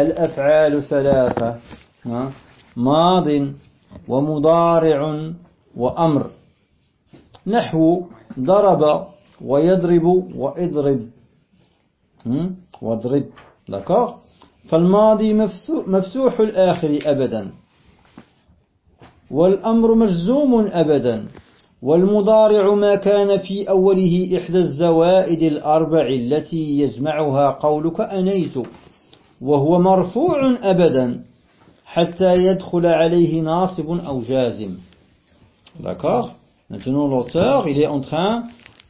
الأفعال ثلاثة. ماض ومضارع وأمر. نحو ضرب ويضرب وإضرب. واضرب. d'accord فالماضي مفتوح الآخر أبدا. والأمر مجزوم أبدا. والمضارع ما كان في أوله إحدى الزوائد الأربع التي يجمعها قولك أنيت. وهو مرفوع أبدا حتى يدخل عليه ناصب أو جازم D'accord Maintenant l'auteur, il est en train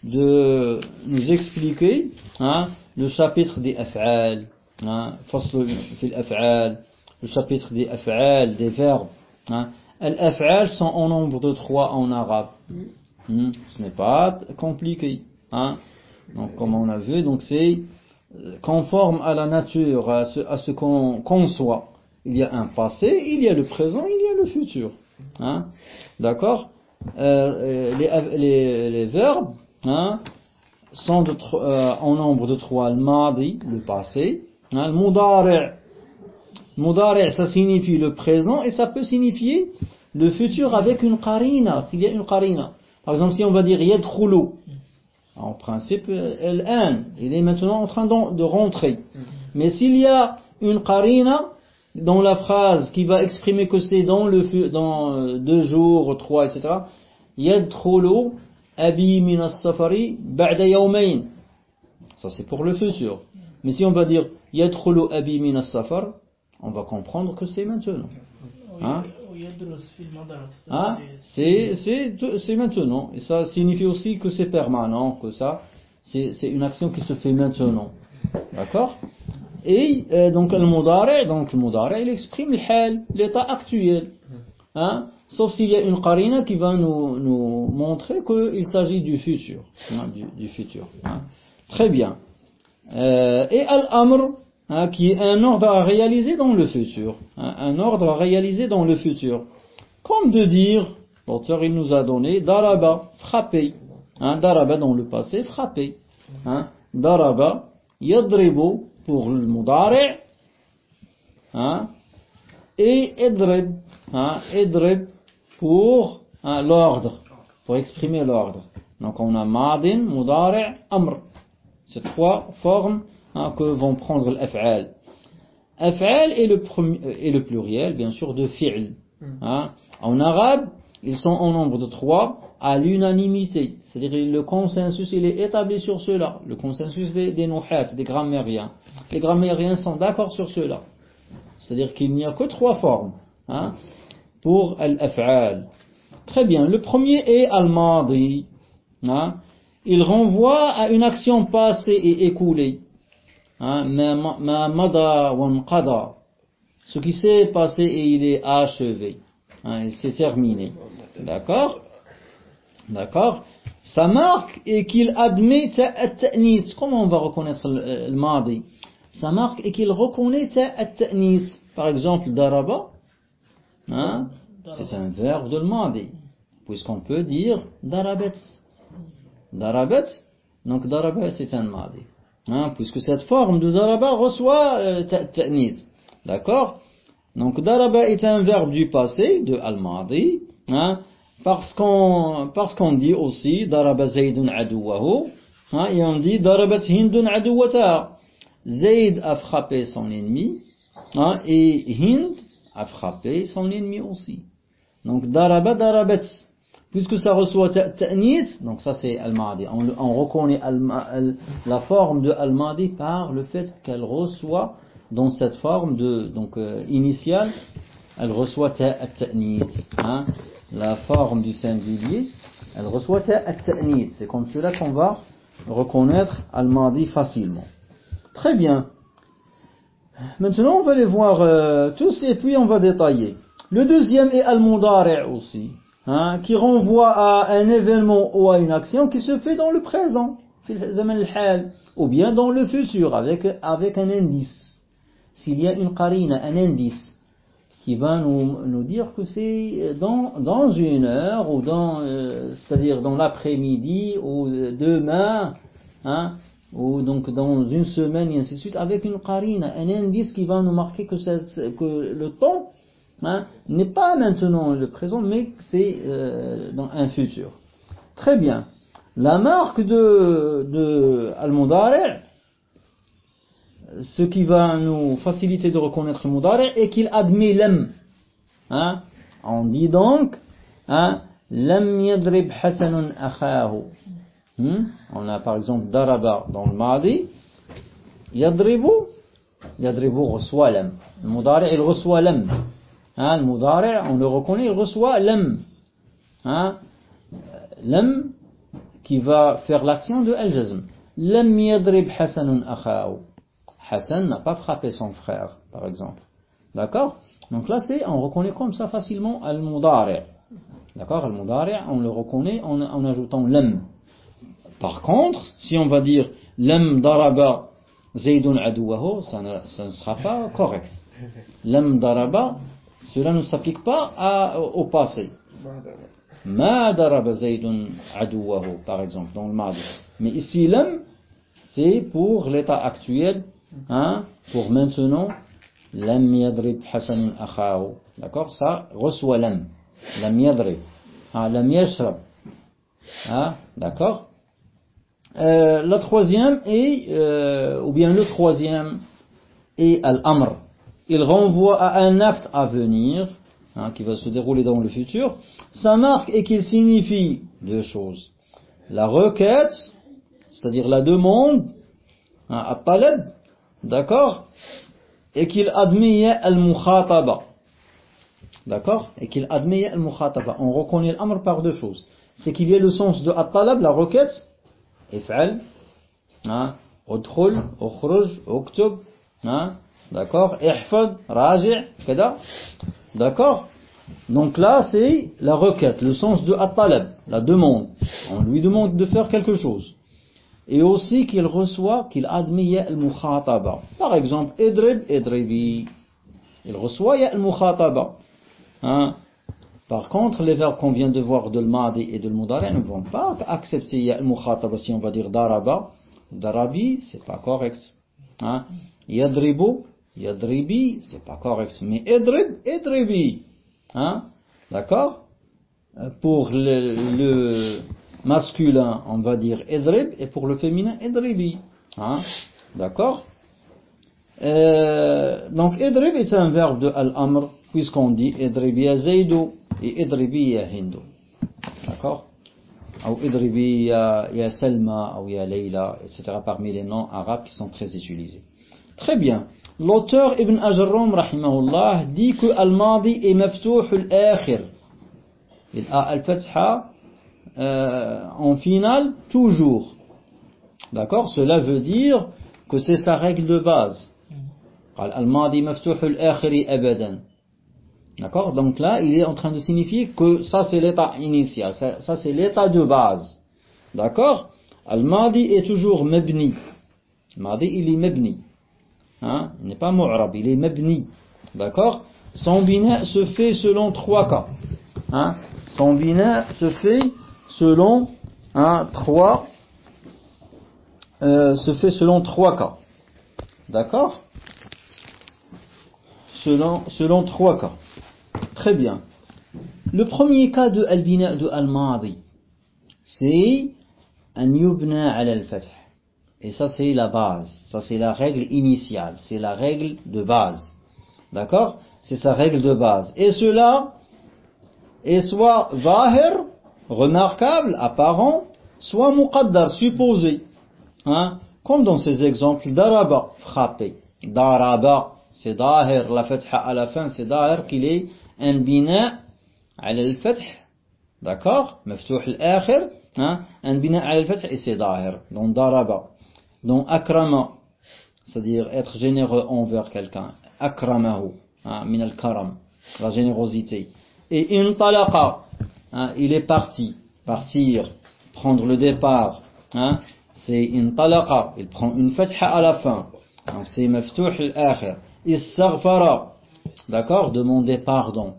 de nous expliquer hein, le chapitre des af'al, hein, le chapitre des af'al, des verbes. Hein. Les af'al sont en nombre de trois en arabe. Hmm, ce n'est pas compliqué. Hein. Donc comme on a vu, donc c'est euh, conforme à la nature, à ce, qu'on conçoit. Il y a un passé, il y a le présent, il y a le futur. Hein? D'accord? Euh, les, verbes hein, sont euh, en nombre de trois. Le madi, le passé. Hein, le mudari'. Mudari' ça signifie le présent et ça peut signifier le futur avec une qarina, s'il y a une qarina. Par exemple, si on va dire yadkhulu, en principe, il est maintenant en train de rentrer. Mais s'il y a une qarina dans la phrase qui va exprimer que c'est dans le dans euh, deux jours, trois, etc. As-safari ba'da yawmayn. Ça c'est pour le futur. Mais si on va dire yadkhulu abi min as-safar, on va comprendre que c'est maintenant. Hein? Ah, c'est maintenant. Et ça signifie aussi que c'est permanent, que ça, c'est une action qui se fait maintenant. D'accord? Et euh, donc le mudari, donc le il exprime l'état actuel. Hein? Sauf s'il y a une qarina qui va nous, nous montrer qu'il s'agit du futur. Hein, du, du, futur. Hein? Très bien. Euh, et al-amr, hein, qui est un ordre à réaliser dans le futur. Hein, un ordre à réaliser dans le futur. Comme de dire, l'auteur il nous a donné daraba, frapper. Hein, daraba dans le passé, frapper. Daraba, yadribu pour le mudari. Et idrib, hein, idrib pour l'ordre, pour exprimer l'ordre. Donc on a madin, mudari, amr. Ces trois formes hein, que vont prendre l'af'al. Af'al est le, est le pluriel, bien sûr, de fi'l. Hmm. Hein. En arabe, ils sont en nombre de trois à l'unanimité. C'est-à-dire le consensus, il est établi sur cela. Le consensus des, des des grammairiens. Les grammairiens sont d'accord sur cela. C'est-à-dire qu'il n'y a que trois formes hein, pour al-af'al. Très bien. Le premier est al-madi. Hein. Il renvoie à une action passée et écoulée. Hein, ma mada wa Ce qui s'est passé et il est achevé. Hein, il s'est terminé. D'accord? D'accord? Sa marque est qu'il admet ta'nit. Comment on va reconnaître le, le madi? Sa marque est qu'il reconnaît ta'nit. Par exemple, daraba, hein, c'est un verbe de madi. Puisqu'on peut dire darabet. Darabet, donc daraba c'est un madi. Hein, puisque cette forme de daraba reçoit euh, ta'nit. D'accord? Donc daraba est un verbe du passé, de al-madi, hein, parce qu'on parce qu'on dit aussi daraba zaydun adouwahu, hein, et on dit darabat hindun adouwata. Zayd a frappé son ennemi, hein, et Hind a frappé son ennemi aussi. Donc daraba darabat. Puisque ça reçoit ta'nis, donc ça c'est al-madi. On, on, reconnaît al, la forme de al-madi par le fait qu'elle reçoit dans cette forme de donc euh, initiale, elle reçoit ta'nis. Hein, la forme du singulier, elle reçoit ta'nis. C'est comme cela qu'on va reconnaître al-madi facilement. Très bien. Maintenant, on va les voir euh, tous et puis on va détailler. Le deuxième est al-mudari' aussi, hein, qui renvoie à un événement ou à une action qui se fait dans le présent, ou bien dans le futur, avec, avec un indice. S'il y a une qarina, un indice, qui va nous, nous dire que c'est dans, dans une heure, ou dans, euh, c'est-à-dire dans l'après-midi, ou demain, hein, ou donc dans une semaine, et ainsi de suite, avec une qarina, un indice qui va nous marquer que, que le temps hein, n'est pas maintenant le présent, mais c'est euh, dans un futur. Très bien. La marque de, de Al-Mudari' ce qui va nous faciliter de reconnaître le Mudari' est qu'il admet l'am. Hein? On dit donc hein, Lam yadrib hasanun akhahu. Hmm? On a par exemple daraba dans le Madi. Yadribu, yadribu reçoit l'am. Le Mudari' il reçoit l'am. Hein, le Mudari' on le reconnaît, il reçoit l'am. Hein? Qui va faire l'action de al-jazm. Lam yadrib hasanun akhahu. Hassan n'a pas frappé son frère, par exemple. D'accord? Donc là, c'est, on reconnaît comme ça facilement al-mudari'. D'accord? Al-mudari', on le reconnaît en, ajoutant lam. Par contre, si on va dire lam daraba zaydun ne, ça ne sera pas correct. Lam daraba, cela ne s'applique pas au passé. Ma zaydun adouahu, par exemple, dans le madi. Mais ici, lam, c'est pour l'état actuel Hein, pour maintenant, lam yadrib hasan akhahu. D'accord? Ça reçoit lam. Lam yadrib. Hein, lam. Hein, D'accord? Euh, La troisième est, euh, ou bien le troisième est al-amr. Il renvoie à un acte à venir, hein, qui va se dérouler dans le futur. Sa marque est qu'il signifie deux choses. La requête, c'est-à-dire la demande, hein, at-talab, D'accord Et qu'il admet al-mukhataba. D'accord? Et qu'il admet al-mukhataba. On reconnaît l'amr par deux choses. C'est qu'il y a le sens de at-talab, la requête, if'al, hein, ukhruj, uktub, hein, d'accord Ihfad, raji', kada. D'accord donc là, c'est la requête, le sens de at-talab, la demande. On lui demande de faire quelque chose et aussi qu'il reçoit, qu'il admet al-mukhataba. Par exemple, idrib, idribi. Il reçoit al-mukhataba. Hein? Par contre, les verbes qu'on vient de voir de l'madi et de l'mudari ne vont pas accepter al-mukhataba si on va dire daraba. Darabi, c'est pas correct. Hein? Yadribu, yadribi, c'est pas correct. Mais idrib, idribi. Hein? D'accord? Pour le, masculin, on va dire idrib, et pour le féminin, idribi. Hein? D'accord? Euh, Donc, idrib est un verbe de al-amr, puisqu'on dit idribi ya zaydou et idribi ya hindu. D'accord? Ou idribi ya Selma, ou ya Leila, etc. parmi les noms arabes qui sont très utilisés. Très bien. L'auteur Ibn Ajram, rahimahullah, dit que al-madi est maftouh al-akhir. Il a al-fatha euh, en finale toujours. D'accord? Cela veut dire que c'est sa règle de base. D'accord? Donc là, il est en train de signifier que ça c'est l'état initial, ça, c'est l'état de base. D'accord? Al-Madi est toujours mebni. Madi, il est mebni. Hein? Il n'est pas mu'rab, il est mebni. D'accord? Son bina se fait selon trois cas. Hein? Son bina se fait selon un trois euh, se fait selon trois cas. D'accord? Selon, trois cas. Très bien. Le premier cas de al-bina de al-madi, c'est un yubna al-fath. Et ça c'est la base, ça c'est la règle initiale, c'est la règle de base. D'accord? C'est sa règle de base. Et cela est soit zahir remarquable, apparent, soit muqaddar, supposé. Hein? Comme dans ces exemples, daraba, frappé. Daraba, c'est dahir, la fatha à la fin, c'est dahir qu'il est un bina D'accord? Maftuh al-akhir, hein? un bina al fath et c'est dahir. Donc daraba. Donc akrama, c'est-à-dire être généreux envers quelqu'un. Akramahu, hein? min al-karam, la générosité. Et intalaqa, Hein, il est parti, partir, prendre le départ, hein, c'est une talaqa, il prend une fatha à la fin, donc c'est maftouh al-akhir, istaghfara, d'accord, demander pardon,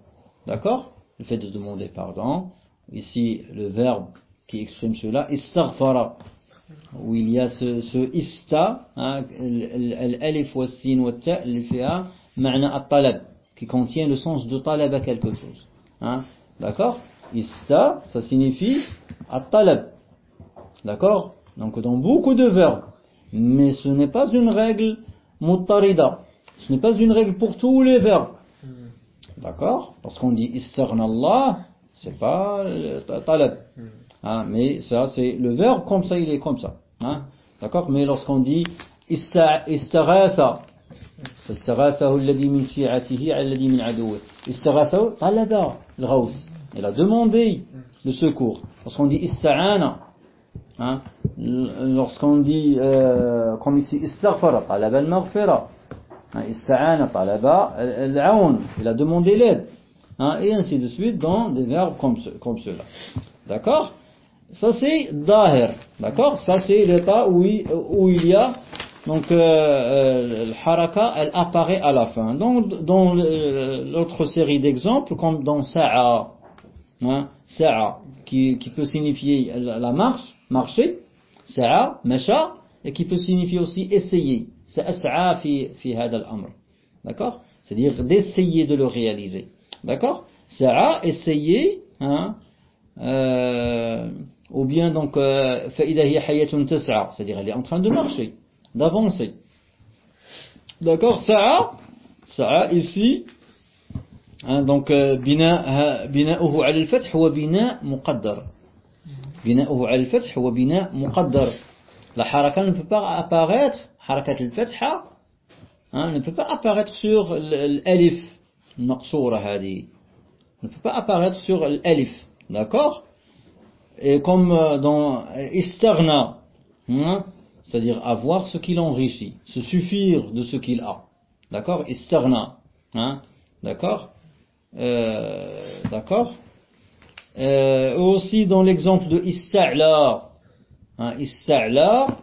d'accord, le fait de demander pardon, ici le verbe qui exprime cela, istaghfara, où il y a ce, ce ista, hein, l'alif wa sin wa ta, fiha ma'na at-talab, qui contient le sens de talab à quelque chose. Hein, D'accord? Ista, ça signifie at-talab. D'accord? Donc dans beaucoup de verbes. Mais ce n'est pas une règle muttarida. Ce n'est pas une règle pour tous les verbes. D'accord? Parce qu'on dit Allah, c'est pas talab. Hein, mais ça, c'est le verbe comme ça, il est comme ça. Hein, D'accord Mais lorsqu'on dit istaghatha, فاستغاثه الذي من شيعته على الذي من عدوه استغاثه طلب الغوث il a demandé le secours lorsqu'on dit ista'ana hein, lorsqu'on dit euh, comme ici istaghfara talaba al-maghfira hein, ista'ana talaba al-aoun il a demandé l'aide hein, et ainsi de suite dans des verbes comme, ce, comme cela d'accord Ça c'est dahir d'accord? Ça c'est l'état où, il y a donc euh, euh, le haraka elle apparaît à la fin. Donc dans l'autre série d'exemples comme dans sa'a hein, sa'a qui, peut signifier la marche marcher sa'a masha et qui peut signifier aussi essayer. C'est as'a fi fi hada al-amr d'accord? C'est-à-dire d'essayer de le réaliser. D'accord? Sa'a essayer hein, euh, ou bien donc euh, c'est-à-dire elle est en train de marcher, d'avancer. D'accord Sa'a, sa'a ici, hein, donc euh, bina bina'uhu al fath wa bina muqaddar. Bina'uhu al fath wa bina muqaddar. La haraka ne peut pas apparaître, harakat al fatha hein, ne peut pas apparaître sur l'alif, naqsoura hadi. Ne peut pas apparaître sur l'alif, d'accord? Et comme dans istaghna hein, c'est-à-dire avoir ce qu'il enrichit, se suffire de ce qu'il a. D'accord? Istarna. Hein? D'accord? Euh, D'accord? Euh, Aussi dans l'exemple de ista'la. Hein, ista'la,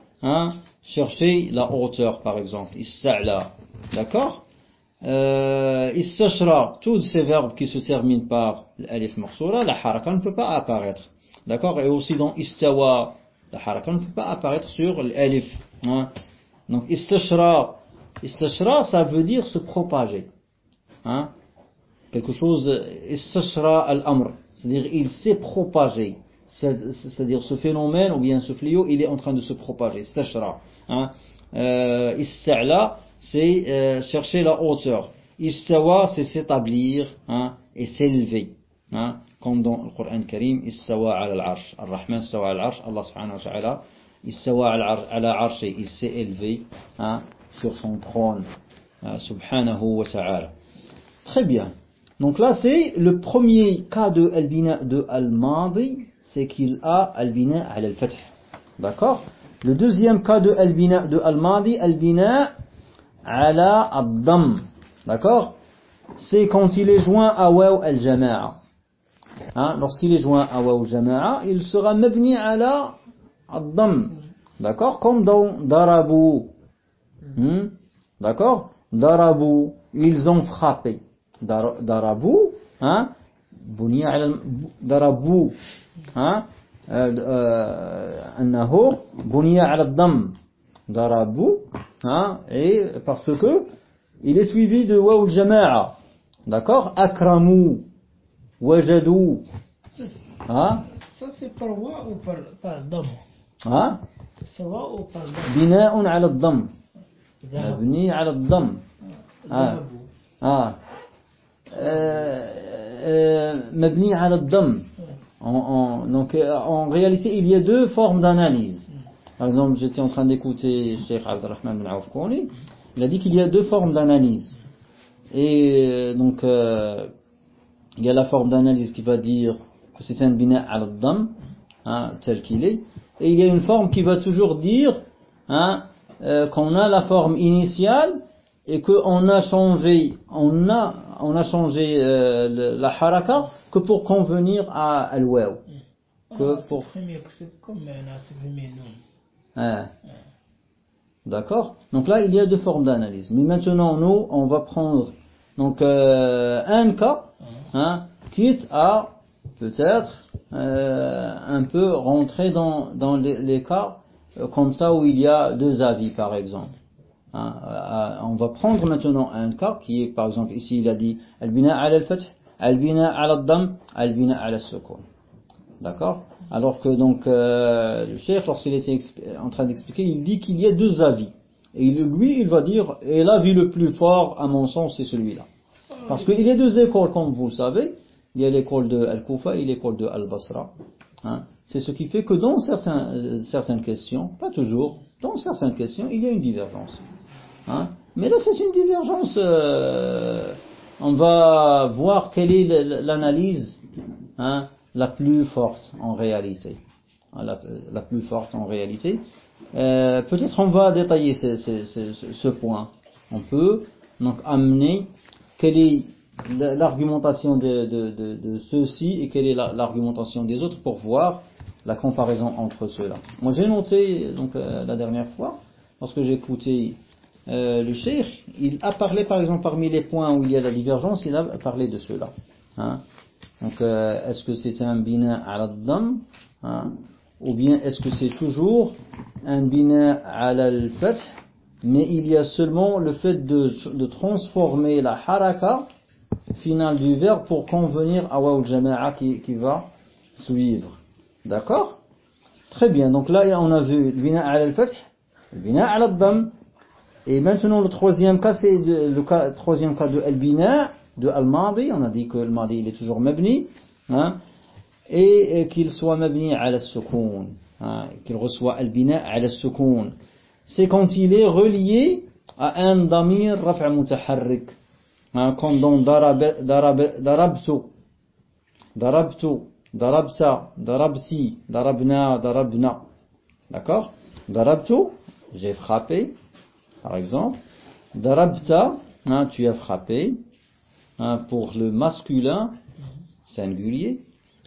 chercher la hauteur par exemple. Ista'la. D'accord? Euh, tous ces verbes qui se terminent par l'alif marsura, la haraka ne peut pas apparaître. D'accord Et aussi dans istawa, la haraka ne peut pas apparaître sur l'alif. Hein. Donc istashra, istashra ça veut dire se propager. Hein. Quelque chose, istashra al-amr, c'est-à-dire il s'est propagé. C'est-à-dire ce phénomène ou bien ce fléau, il est en train de se propager. Istashra. Hein. Euh, ista'la, c'est euh, chercher la hauteur. Istawa, c'est s'établir et s'élever. Comme dans le Coran Karim, al-arsh. Ar-Rahman al-arsh, Allah subhanahu wa ta'ala, al-arsh, il s'est élevé hein, sur son trône, hein, subhanahu wa ta'ala. Très bien. Donc là, c'est le premier cas de al-bina de al-madi, c'est qu'il a al-bina al-fath. D'accord? Le deuxième cas de al-bina de al-madi, al-bina ala al-dam. D'accord? C'est quand il est joint à waw al-jama'a. Hein, lorsqu'il est joint à waw jama'a, il sera mabni ala ad-dam. D'accord Comme dans darabu. Hmm? D'accord Darabu, ils ont frappé. Dar, darabu, hein بني على ضربوا ها أنه بني على الضم ضربوا ها et parce que il est suivi de waw jama'a d'accord akramu وجدوا ها Ça c'est par wa ou par, par dam ها C'est wa ou par dam بناء على الضم ذهب مبني على الضم ها ذهبوا ها مبني على الضم En- en- donc euh, en réalité il y a deux formes d'analyse par exemple j'étais en train d'écouter Sheikh Abdelrahman bin Aouf Kouni il a dit qu'il y a deux formes d'analyse et euh, donc euh, il y a la forme d'analyse qui va dire que c'est un bina al-dam hein, tel qu'il est. Et il y a une forme qui va toujours dire hein, euh, qu'on a la forme initiale et qu'on a changé on a on a changé euh, le- la haraka que pour convenir à al-waw. Que Ah, pour comme supprimé non Hein. D'accord. Donc là, il y a deux formes d'analyse. Mais maintenant, nous, on va prendre donc euh, un cas, hein, quitte à peut-être euh, un peu rentrer dans, dans les, cas euh, comme ça où il y a deux avis par exemple. Hein, euh, on va prendre maintenant un cas qui est par exemple ici il a dit al-bina al-fath, al-bina al-dam, al-bina al-sukun. D'accord? Alors que donc le chef lorsqu'il était en train d'expliquer, il dit qu'il y a deux avis. Et lui il va dire et l'avis le plus fort à mon sens c'est celui-là. Parce qu'il y a deux écoles comme vous le savez, il y a l'école de Al-Kufa et l'école de Al-Basra. Hein. C'est ce qui fait que dans certains, certaines questions, pas toujours, dans certaines questions, il y a une divergence. Hein? Mais là, c'est une divergence. Euh, on va voir quelle est l'analyse hein, la plus forte en réalité. La, plus forte en réalité. Euh, peut-être on va détailler ce, ce, point. On peut donc amener quelle est l'argumentation de, ceux-ci et quelle est l'argumentation des autres pour voir la comparaison entre ceux-là. Moi j'ai noté donc euh, la dernière fois, lorsque j'ai écouté euh, le cheikh, il a parlé par exemple parmi les points où il y a la divergence, il a parlé de cela. Hein. Donc euh, est-ce que c'est un bina à dam hein, ou bien est-ce que c'est toujours un bina al fath mais il y a seulement le fait de, transformer la haraka finale du verbe pour convenir à waw jama'a qui, va suivre. D'accord? Très bien, donc là on a vu le bina al fath le bina al dam et maintenant, le troisième cas, c'est le troisième cas de al-bina, de al-madi. On a dit que le madi, il est toujours mabni. Hein, et, qu'il soit mabni la sukoun. Hein, qu'il reçoit al-bina à la sukoun. C'est quand il est relié à un damir raf'a mutaharrik. Hein, comme dans darab, darab, darabtu, darabtu, darabta, darabti, darabna, darabna. D'accord? Darabtu, j'ai frappé. Par exemple, darabta, hein, tu as frappé, hein, pour le masculin singulier,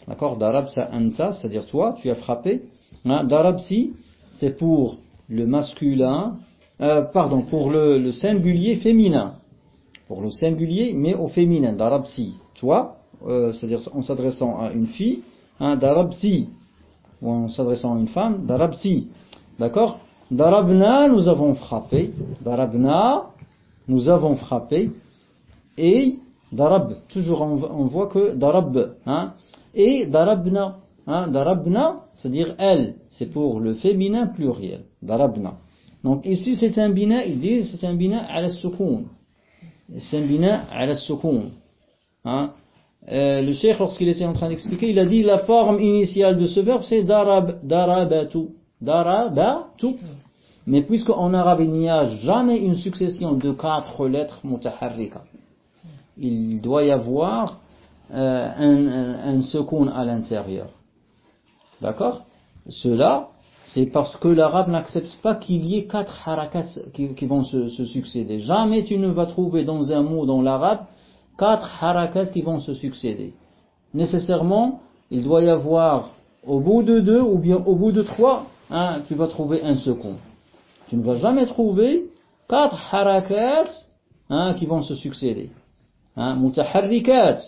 d'accord, darabta anta, c'est-à-dire toi, tu as frappé, hein, darabti, c'est pour le masculin, euh, pardon, pour le, singulier féminin, pour le singulier, mais au féminin, darabti, toi, euh, c'est-à-dire en s'adressant à une fille, hein, darabti, ou en s'adressant à une femme, darabti, d'accord? Darabna, nous avons frappé. Darabna, nous avons frappé. Et darab, toujours on, voit que darab. Hein, et darabna. Hein, darabna, c'est-à-dire elle. C'est pour le féminin pluriel. Darabna. Donc ici c'est un bina, ils disent c'est un bina à la soukoun. C'est un bina à la. Hein? Euh, le cheikh, lorsqu'il était en train d'expliquer, il a dit la forme initiale de ce verbe c'est darab, darabatu. Darabatu. Mais puisqu'en arabe il n'y a jamais une succession de quatre lettres mutaharrika, il doit y avoir euh, un, un, à l'intérieur. D'accord? Cela, c'est parce que l'arabe n'accepte pas qu'il y ait quatre harakats qui, vont se, succéder. Jamais tu ne vas trouver dans un mot dans l'arabe quatre harakats qui vont se succéder. Nécessairement, il doit y avoir au bout de deux ou bien au bout de trois, hein, tu vas trouver un second. Tu ne vas jamais trouver quatre harakat hein, qui vont se succéder. Hein, mutaharrikat.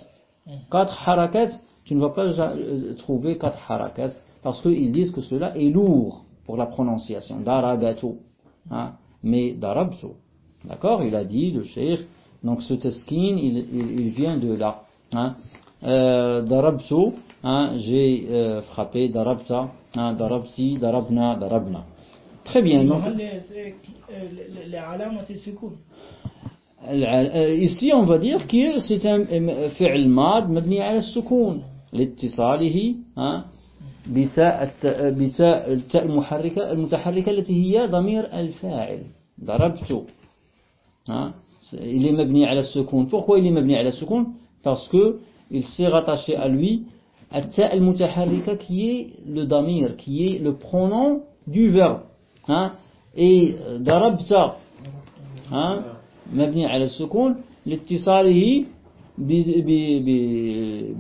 Quatre harakat, tu ne vas pas euh, trouver quatre harakat parce qu'ils disent que cela est lourd pour la prononciation. Darabatu. Hein? Mais darabtu. D'accord? Il a dit, le cheikh, donc ce teskin, il, vient de là. Hein? Euh, darabtu, hein, j'ai euh, frappé, darabta, hein? darabti, darabna, darabna. Très bien. Donc, ici on va dire que c'est un fi'l mad mabni ala sukoun l'ittisalihi hein? بتاء بتاء التاء المحركة المتحركة التي هي ضمير الفاعل. ضربت. il est مبني على السكون il est مبني على السكون parce que il s'est rattaché à lui التاء المتحركة qui est le damir qui est le pronom du verbe. ها اي ضربت ها مبني على السكون لاتصاله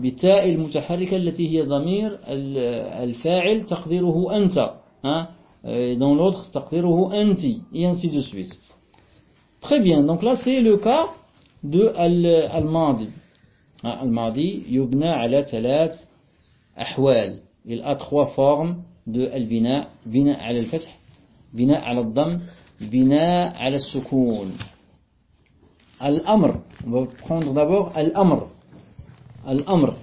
بتاء المتحركة التي هي ضمير الفاعل تقديره أنت dans l'autre تقديره أنت et ainsi de suite. Très bien. Donc là c'est le cas de الماضي الماضي يبنى على ثلاث أحوال il a trois formes de البناء بناء على الفتح بناء على الضم بناء على السكون Al-Amr. On va prendre d'abord Al-Amr. Al-Amr.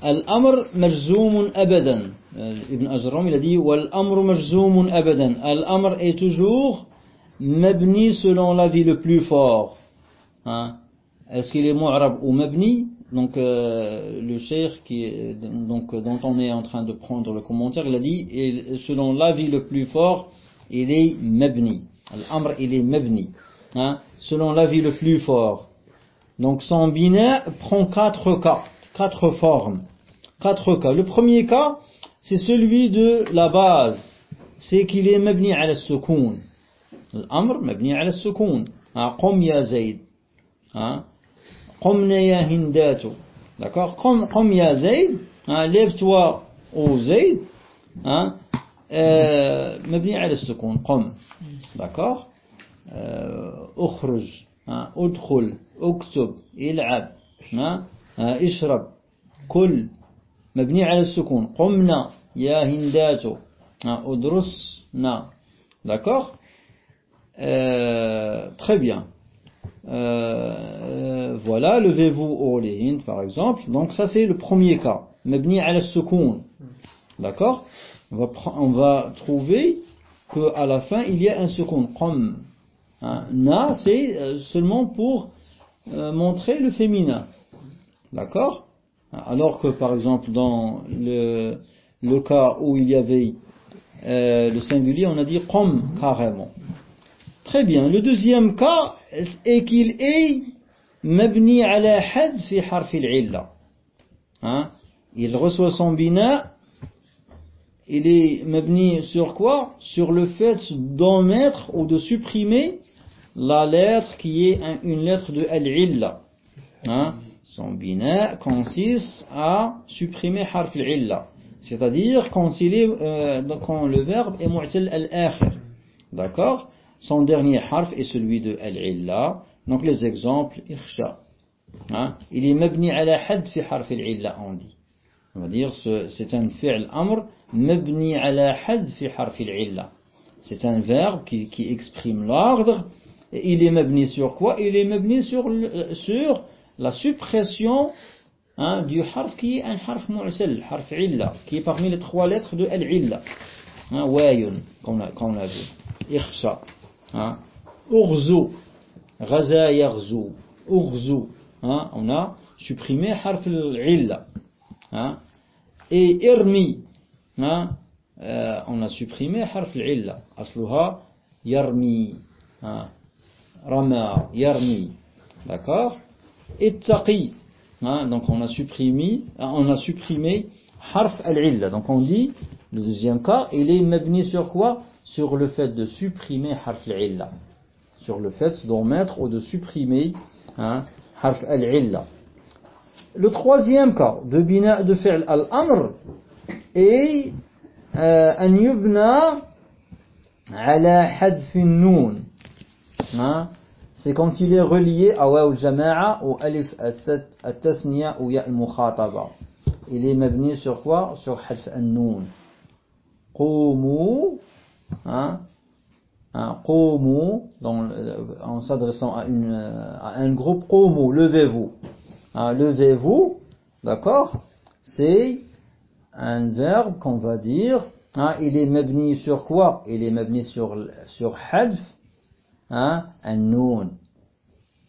Al-Amr majzoumun abadan. Euh, Ibn Ajram, il a dit Wal-Amr majzoumun abadan. Al-Amr est toujours mabni selon l'avis le plus fort. Hein? Est-ce qu'il est mu'arab ou mabni? Donc euh, le cheikh qui donc, dont on est en train de prendre le commentaire, il a dit et selon l'avis le plus fort, il est mabni. Al-Amr, il est mabni. Hein? selon l'avis le plus fort. Donc son bina prend quatre cas, quatre formes, quatre cas. Le premier cas, c'est celui de la base, c'est qu'il est mabni ala sukoun. L'amr mabni ala sukoun. Ah, qom ya zayd. Hein? Qom ya hindatu. D'accord? Qom ya zayd. Hein? Lève-toi au zayd. Hein? Euh, mabni ala sukoun. Qom. D'accord? اخرج ادخل اكتب العب اشرب كل مبني على السكون قمنا يا هندات ادرسنا d'accord euh, très bien Euh, voilà, levez-vous au lihin par exemple. Donc ça c'est le premier cas. Mabni ala sukoun. D'accord on va, on va trouver qu'à la fin il y a un sukoun. Qam. Hein? Na c'est euh, seulement pour euh, montrer le féminin. D'accord? Alors que par exemple dans le, cas où il y avait euh, le singulier, on a dit qam carrément. Très bien. Le deuxième cas est qu'il est mabni ala had fi harf al hein? Il reçoit son bina, il est mabni sur quoi? Sur le fait d'omettre ou de supprimer la lettre qui est une lettre de al-illa. Hein? Son bina consiste à supprimer harf al C'est-à-dire quand, euh, le verbe est mu'tal al-akhir. D'accord? Son dernier harf est celui de al-illa. Donc les exemples, ikhsha. Hein? Il est mabni ala had fi harf al-illa, on dit. On va dire c'est un fi'l amr mabni ala had fi harf al-illa. C'est un verbe qui, qui exprime l'ordre. Il est mabni sur quoi? Il est mabni sur, sur la suppression hein, du harf qui est un harf mu'sal, harf illa, qui est parmi les trois lettres de al-illa. Hein, wayun, qu'on a, qu'on a vu. Hein? Urzu, Ghaza yaghzu, Urzu. On a supprimé harf al-illa. Et irmi, euh, on a supprimé harf al-illa. Asluha yarmi. Rama, yarmi. D'accord? Ittaqi. Hein? Donc on a supprimé, on a supprimé harf al-illa. Donc on dit, le deuxième cas, il est mabni sur quoi? Sur le fait de supprimer harf al sur le fait d'omettre ou de supprimer hein, harf al-illa. Le troisième cas de bina de fi'l al-amr est an yubna ala hadf nun. Hein? c'est quand il est relié à Waw al-Jama'a ou Alif al-Tasniya ou Ya al-Mukhataba. Il est mabni sur quoi? Sur hadf al-Nun. Qumu, hein, hein Qumu, euh, en s'adressant euh, à, un groupe, Qumu, levez-vous. Hein, levez-vous, d'accord? C'est un verbe qu'on va dire, il est mabni sur quoi? Il est mabni sur, sur Hadf, hein, un noun.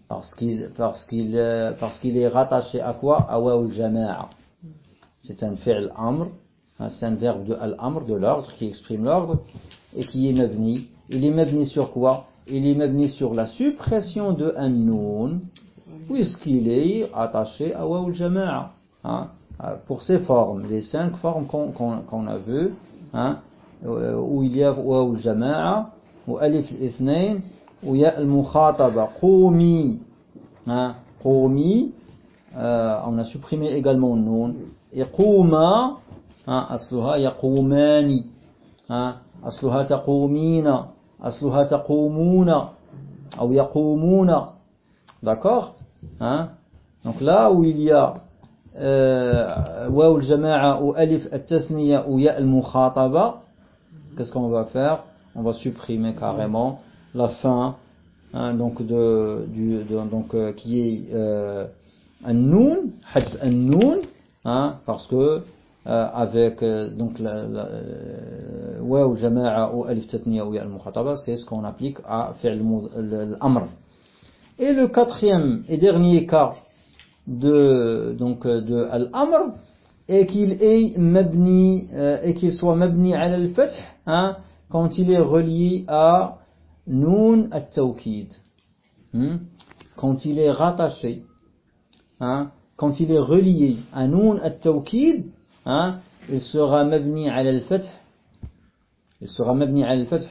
Parce qu'il parce qu'il parce qu'il est rattaché à quoi? À waw jama'a. C'est un fi'l amr, hein, c'est un verbe de al-amr, de l'ordre, qui exprime l'ordre et qui est mabni. Il est mabni sur quoi? Il est mabni sur la suppression de un noun, puisqu'il est attaché à waw al-jama'a. Hein, pour ces formes, les cinq formes qu'on qu a vues, hein, où il y a waw al-jama'a, ou alif al-ithnain, ou ya al-mukhataba, qumi, hein, qumi, euh, on a supprimé également le noun, et quma, hein, asluha yaqumani, hein, أصلها تقومين أصلها تقومون أو يقومون d'accord hein donc là où il y a euh, waw al-jama'a ou alif al-tathniya ou ya al-mukhataba qu'est-ce qu'on va faire on va supprimer carrément la fin hein, donc de, du, de- donc euh, qui est euh, un noun, un noun, hein, parce que euh, avec euh, donc la, la euh, waw jama'a ou alif tatniya ou ya al-mukhataba, c'est ce qu'on applique à mud- l'amr. Et le quatrième et dernier cas de donc de al-amr est qu'il est mabni euh, et qu'il soit mabni ala al-fath hein, quand il est relié à nun at-tawkid. Hmm? Quand il est rattaché hein, quand il est relié à nun at-tawkid, hein, il sera mabni ala al-fath il sera mabni ala al-fath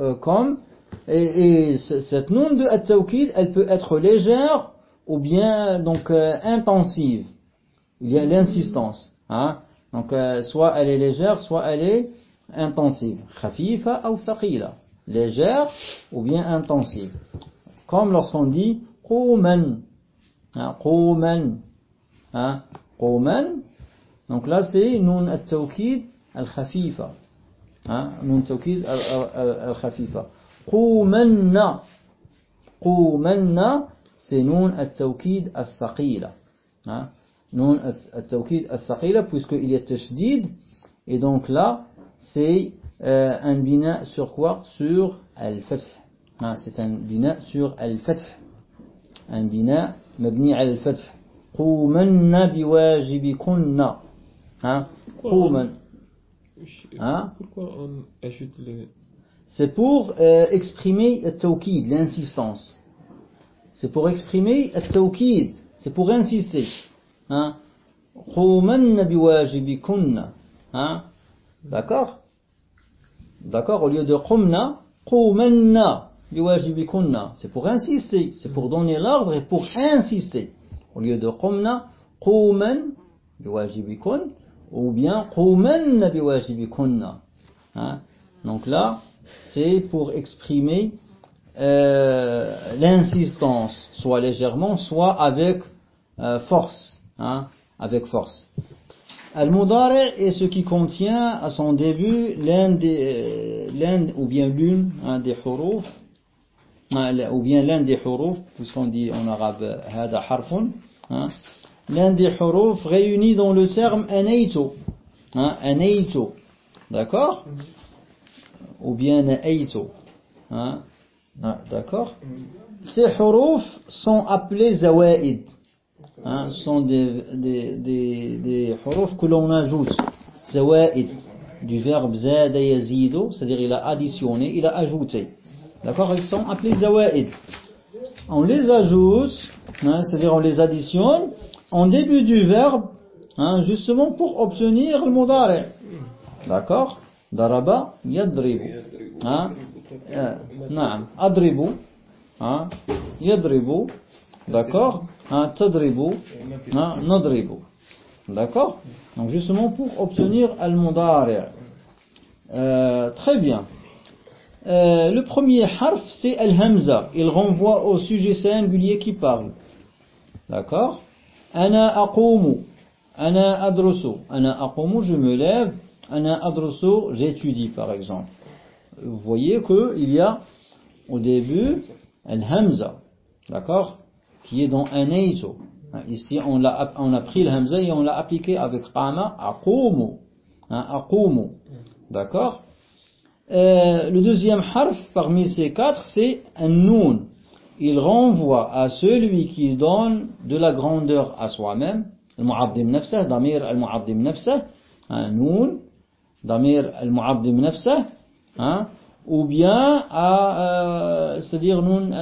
euh, comme et, et ce- cette nun de at-tawkid, elle peut être légère ou bien donc euh, intensive. Il y a l'insistance. Hein? Donc euh, soit elle est légère, soit elle est intensive. Khafifa ou thaqila légère ou bien intensive. Comme lorsqu'on dit Qouman. Hein, Qouman. Hein, Qouman. Donc là, c'est Nun al-Tawkid al-Khafifa. Hein, Nun al-Tawkid al-Khafifa. Qoumanna. Qoumanna, c'est Nun al-Tawkid al-Saqila. Hein, Nun al-Tawkid al-Saqila, puisqu'il est tashdid. Et donc là, c'est euh, un bina sur quoi? Sur al-fath. Ah, c'est un bina sur al-fath. Un bina mabni al-fath. Qoumanna biwajibikunna. Hein? Pourquoi on. Hein? C'est pour euh, exprimer le l'insistance. C'est pour exprimer le C'est pour insister. Hein? Biwajibikunna. Hein? D'accord? D'accord Au lieu de qumna, qumanna biwajibikunna. C'est pour insister, c'est pour donner l'ordre et pour insister. Au lieu de qumna, quman biwajibikun ou bien qumanna hein? Donc là, c'est pour exprimer euh, l'insistance, soit légèrement, soit avec euh, force. Hein? Avec force. Al-Mudari est ce qui contient à son début l'un des, euh, l'un ou bien l'une hein, des huruf, hein, ou bien l'un des huruf, puisqu'on dit en arabe hada harfun, hein, l'un des huruf réunis dans le terme hein, anaytu, d'accord? Ou bien hein, ah, d'accord? Ces huruf sont appelés zawaïd, hein, sont des, des, des, des que l'on ajoute. Zawaid, du verbe zada yazido, c'est-à-dire il a additionné, il a ajouté. D'accord Ils sont appelés zawaid. On les ajoute, hein, c'est-à-dire on les additionne, en début du verbe, hein, justement pour obtenir le mudari. D'accord? Daraba yadribu. Hein? Euh, Adribu. Hein? Yadribu. D'accord? hein, tadribu, hein, nadribu. D'accord? Donc justement pour obtenir al-mudari. Euh, très bien. Euh, le premier harf c'est al-hamza. Il renvoie au sujet singulier qui parle. D'accord? Ana aqumu. Ana adrusu. Ana aqumu, je me lève. Ana adrusu, j'étudie par exemple. Vous voyez qu'il y a au début al-hamza. D'accord? Qui est dans un eizo. Ici, on, a pris le hamza et on l'a appliqué avec qama, aqumu, hein, aqumu, d'accord? Euh, le deuxième harf parmi ces quatre, c'est un noun. Il renvoie à celui qui donne de la grandeur à soi-même, al-mu'abdim nafsah, damir al-mu'abdim nafsah, un noun, damir al-mu'abdim nafsah, hein, ou bien à, euh, c'est-à-dire nous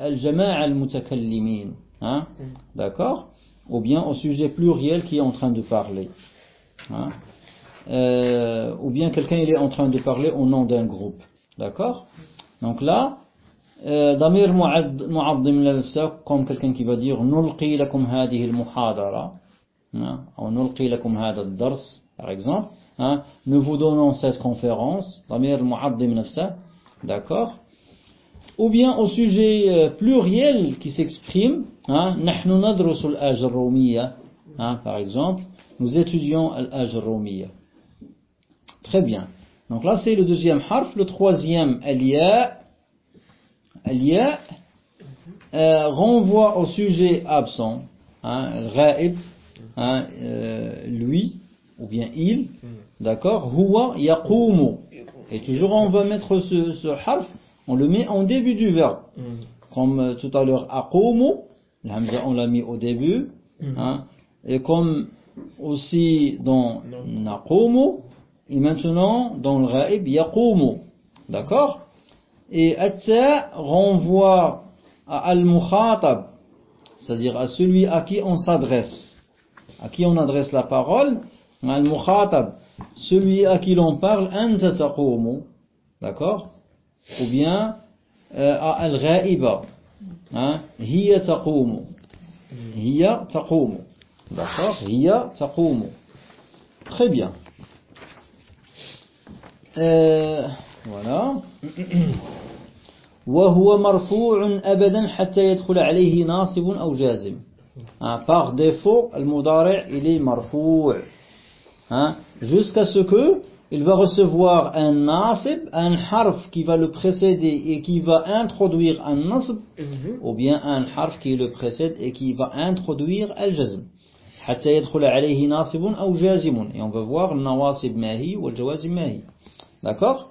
al-jama'a al-mutakallimin, hein, d'accord, ou bien au sujet pluriel qui est en train de parler, hein, euh, ou bien quelqu'un il est en train de parler au nom d'un groupe, d'accord. Donc là, ضمير معظم لنفسه comme quelqu'un qui va dire نلقي لكم هذه المحاضرة أو نلقي لكم هذا الدرس par exemple Hein, nous vous donnons cette conférence, d'accord Ou bien au sujet euh, pluriel qui s'exprime, hein, hein, par exemple, nous étudions al-ajrumiya. Très bien. Donc là, c'est le deuxième harf. Le troisième, al-ya. Al-ya euh, renvoie au sujet absent. Hein, euh, lui, ou bien il. D'accord Huwa yaqumu. Et toujours, on va mettre ce, ce harf, on le met en début du verbe. Comme euh, tout à l'heure, aqumu. L'hamza, on l'a mis au début. Hein, et comme aussi dans naqumu. Et maintenant, dans le ghaib, yaqumu. D'accord? Et atta renvoie à al-mukhatab, c'est-à-dire à celui à qui on s'adresse, à qui on adresse la parole, al-mukhatab, celui à qui l'on parle, anta taqumu, d'accord? Ou bien euh, à al-ghaiba, hiya taqumu, hiya taqumu, d'accord Hiya taqumu. Très bien. Euh, voilà. وهو مرفوع أبدا حتى يدخل عليه ناصب أو جازم par défaut المضارع il est مرفوع jusqu'à ce que il va recevoir un nasib, un harf qui va le précéder et qui va introduire un nasb, mhm. ou bien un harf qui le précède et qui va introduire al-jazm. Et on va voir nawasib mahi ou al-jawazim mahi. D'accord?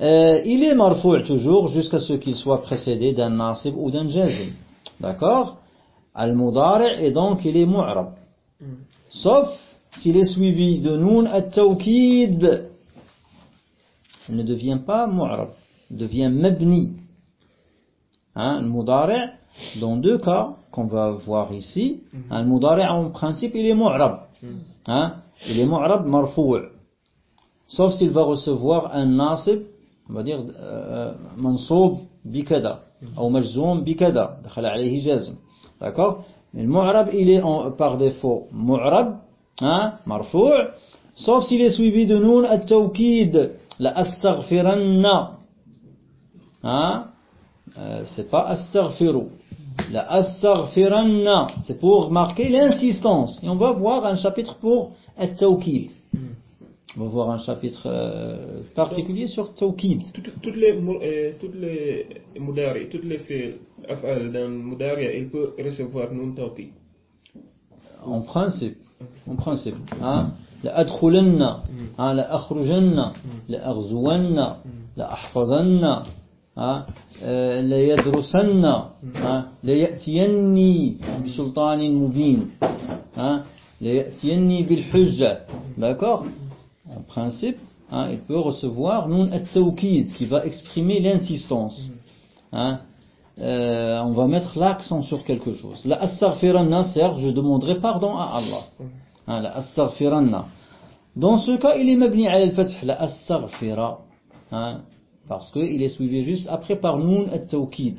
Euh, il est marfou' toujours jusqu'à ce qu'il soit précédé d'un nasib ou d'un jazm. D'accord? Al-mudari' et donc il est mu'rab. Mhm. Sauf s'il est suivi de nun at-tawkid, il ne devient pas mu'rab, il devient mabni. Hein, le mudari' dans deux cas qu'on va voir ici, mhm. hein, le mudari' en principe il est mu'rab. Mhm. Hein, il est mu'rab marfou'. Sauf s'il va recevoir un nasib, on va dire euh, mansoub bikada mhm. ou majzoum bikada. D'accord? Mais le mu'rab il est par défaut mu'rab hein, marfou, sauf s'il est suivi de nun at-tawkid, la astaghfiranna. Hein? Euh, c'est pas astaghfiru. La astaghfiranna, c'est pour marquer l'insistance. Et on va voir un chapitre pour at-tawkid. On va voir un chapitre euh, particulier sur Tawkid. Toutes, toutes les euh, toutes les mudari, toutes les faits dans mudari, il peut recevoir non Tawkid. En principe en principe. Hein? La adkhulanna, hein, la akhrujanna, mm. la aghzuwanna, mm. la ahfadanna, hein? Euh, la yadrusanna, mm. hein? la ya'tiyanni bisultanin mubin, hein? la ya'tiyanni bilhujja. D'accord? En principe, hein, il peut recevoir nun at-tawkid qui va exprimer l'insistance. Hein? Euh, on va mettre l'accent sur quelque chose. La astaghfiranna, certes, je demanderai pardon à Allah. Hein, la astaghfiranna. Dans ce cas, il est mabni à al-fath, la astaghfira. Hein, parce qu'il est suivi juste après par nun at-tawkid.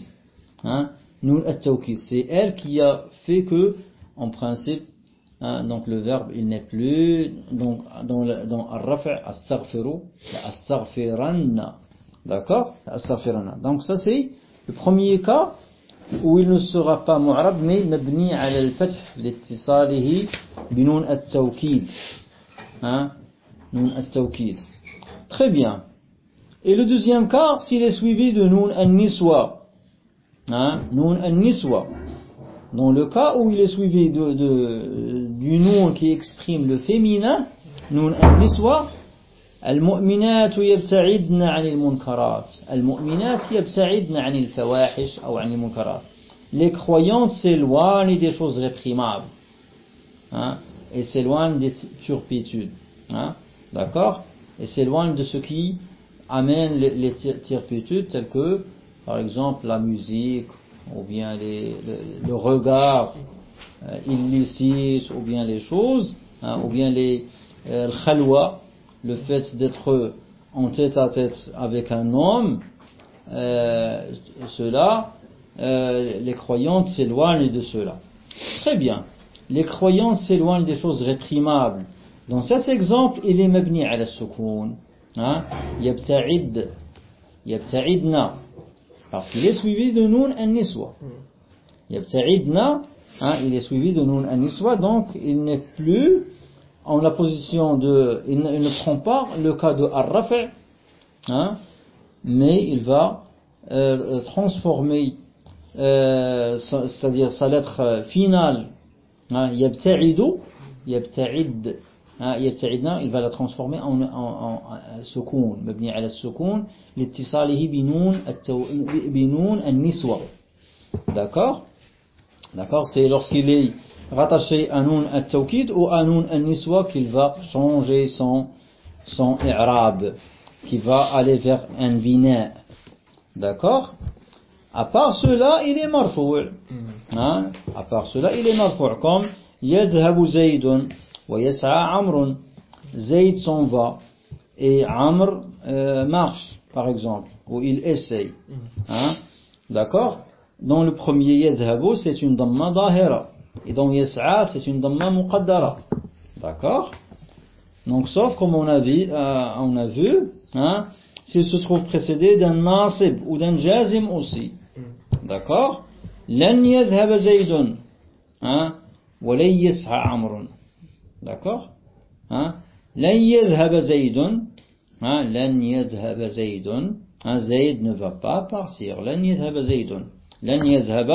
Hein, nun at-tawkid. C'est elle qui a fait que, en principe, hein, donc le verbe, il n'est plus, donc dans, dans al-raf' astaghfiru, la astaghfiranna. D'accord? Donc ça c'est le premier cas où il ne sera pas mu'rab mais mabni ala al-fath liittisalihi binun at-tawkid. Hein? Nun at-tawkid. Très bien. Et le deuxième cas, s'il est suivi de nun an-niswa. Hein? Nun an-niswa. Dans le cas où il est suivi de, de- du nom qui exprime le féminin, nun an-niswa, المؤمنات يبتعدن عن المنكرات المؤمنات يبتعدن عن الفواحش أو عن المنكرات les croyantes s'éloignent des choses réprimables hein, et s'éloignent des turpitudes hein, d'accord et s'éloignent de ce qui amène les, les tir- turpitudes telles que par exemple la musique ou bien les- le, le regard euh, illicite ou bien les choses hein, ou bien les euh, le khalwa le fait d'être en tête à tête avec un homme, euh, cela, euh, les croyantes s'éloignent de cela. Très bien. Les croyantes s'éloignent des choses réprimables. Dans cet exemple, il est mabni ala sukun. Hein? Yabta'id. Yabta'idna. Parce qu'il est suivi de nun an-niswa. Yabta'idna. Hein? Il est suivi de nun an-niswa, donc il n'est plus en la position de, il ne, prend pas le cas de ar hein, mais il va euh, transformer, euh, c'est-à-dire sa lettre euh, finale, hein, yabta'idu, yabta'id, hein, il va la transformer en, en, en, en sukoun, mabni ala sukoun, binoun niswa D'accord? D'accord C'est lorsqu'il est rattaché à Nun al-Tawkid ou à Nun al-Niswa qu'il va changer son, son i'rab, qui va aller vers un bina. D'accord? À part cela, il est marfou'. Mm-hmm. Hein? À part cela, il est marfou' comme Yadhabu Zaydun wa yas'a Amrun. Zayd s'en va et Amr euh, marche, par exemple, ou il essaye. Mm-hmm. Hein? D'accord? Dans le premier Yadhabu, c'est une damma dahira. Et dans يسعى, c'est une damma muqaddara. D'accord Donc, sauf comme on a vu, euh, on a vu hein, s'il se trouve précédé d'un nasib ou d'un jazim aussi. D'accord لن يذهب زيد ها ولن يسعى عمرو d'accord ها لن يذهب زيد ها لن يذهب زيد ها زيد ne va pas partir لن يذهب زيد لن يذهب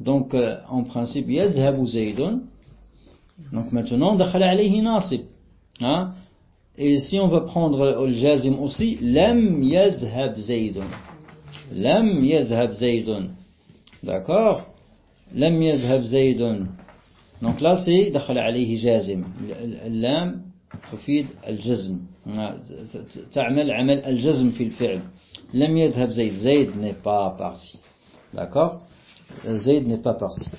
donc euh, en principe يذهب زيد donc maintenant دخل عليه ناصب ها et si on va prendre le jazim aussi لم يذهب زيد لم يذهب زيد D'accord لم يذهب زيد Donc là c'est دخل عليه جازم اللام تفيد الجزم تعمل عمل الجزم في الفعل لم يذهب زيد زيد n'est pas parti D'accord Zayd n'est pas parti